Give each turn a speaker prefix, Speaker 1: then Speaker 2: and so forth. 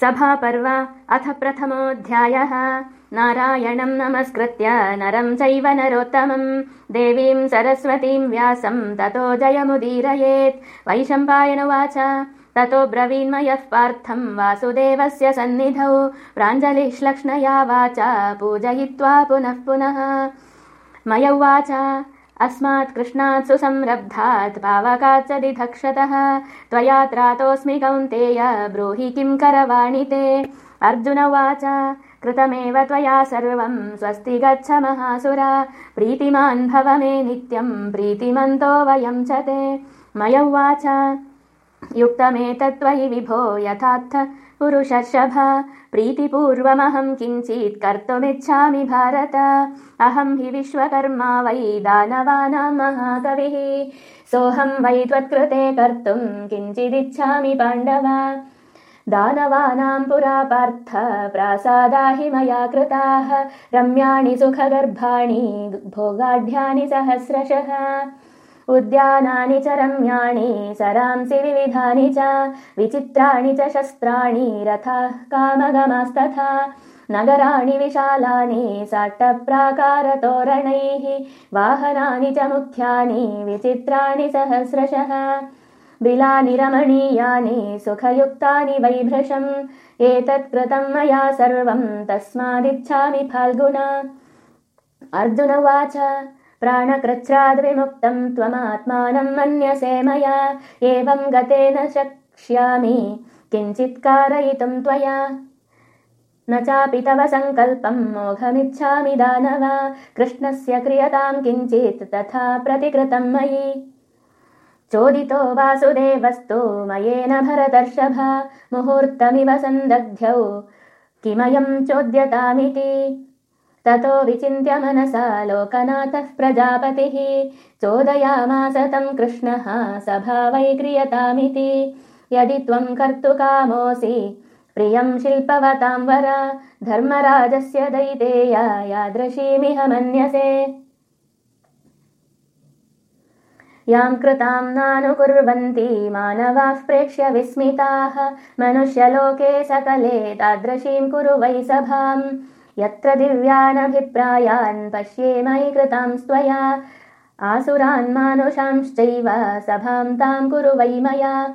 Speaker 1: सभापर्व अथ प्रथमोऽध्यायः। नारायणम् नमस्कृत्य नरम् चैव नरोत्तमम्। देवीम् सरस्वतीम् व्यासम् ततो जयमुदीरयेत्। वैशम्पायनुवाच ततो ब्रवीन्मयः पार्थम् वासुदेवस्य सन्निधौ। प्राञ्जलिश्लक्ष्णया वाचा पूजयित्वा पुनः पुनः। मय उवाच अस्मात् कृष्णात् सुसंरब्धात् पावकात् च दिधक्षतः त्वया त्रातोऽस्मि कौन्तेय ब्रूहि किं करवाणि ते अर्जुन उवाच कृतमेव त्वया सर्वम् स्वस्ति गच्छ महासुरा। प्रीतिमान् भव मे नित्यम् प्रीतिमन्तो वयम् च ते। मय उवाच युक्तमेतत्त्वयि विभो यथार्थ पुरुषर्षभ प्रीतिपूर्वमहम् किञ्चित् कर्तुमिच्छामि भारत। अहम् हि विश्वकर्मा वै दानवानाम् महाकविः। सोऽहम् वै त्वत्कृते कर्तुम् किञ्चिदिच्छामि पाण्डव। दानवानाम् पुरा पार्थ प्रासादा हि मया कृताः। रम्याणि सुखगर्भाणि भोगाढ्यानि सहस्रशः उद्यानानि च रम्याणि सरांसि विविधानि च विचित्राणि च शस्त्राणि रथाः कामगमास्तथा नगराणि विशालानि साट्टप्राकारतोरणैः वाहनानि च मुख्यानि विचित्राणि सहस्रशः। बिलानि रमणीयानि सुखयुक्तानि वैभृशम् एतत् कृतम् मया सर्वम् तस्मादिच्छामि फाल्गुना। अर्जुन उवाच प्राणकृच्छ्राद्विमुक्तम् त्वमात्मानम् मन्यसे मया। एवम् गतेन शक्ष्यामि। किञ्चित् कारयितुम् त्वया। न चापि तव सङ्कल्पम् मोघमिच्छामि दानव। कृष्णस्य क्रियताम् किञ्चित् तथा प्रतिकृतम् मयि। चोदितो वासुदेवस्तु मयेन भरतर्षभ। मुहूर्तमिव सन्दग्ध्यौ किमयम् चोद्यतामिति ततो विचिन्त्य मनसा लोकनाथः प्रजापतिः। चोदयामास तम् कृष्णः सभा क्रियतामिति। यदि त्वम् कर्तुकामोऽसि प्रियम् शिल्पवताम् वर धर्मराजस्य दैतेया यादृशीमिह मन्यसे। याम् कृताम् नानुकुर्वन्ति मानवाः प्रेक्ष्य विस्मिताः। मनुष्यलोके सकले तादृशीम् कुरु वै सभाम् यत्र दिव्यानभिप्रायान् पश्ये मयि कृतां स्वया। आसुरान् मानुषांश्चैव सभां तां कुरु वै मया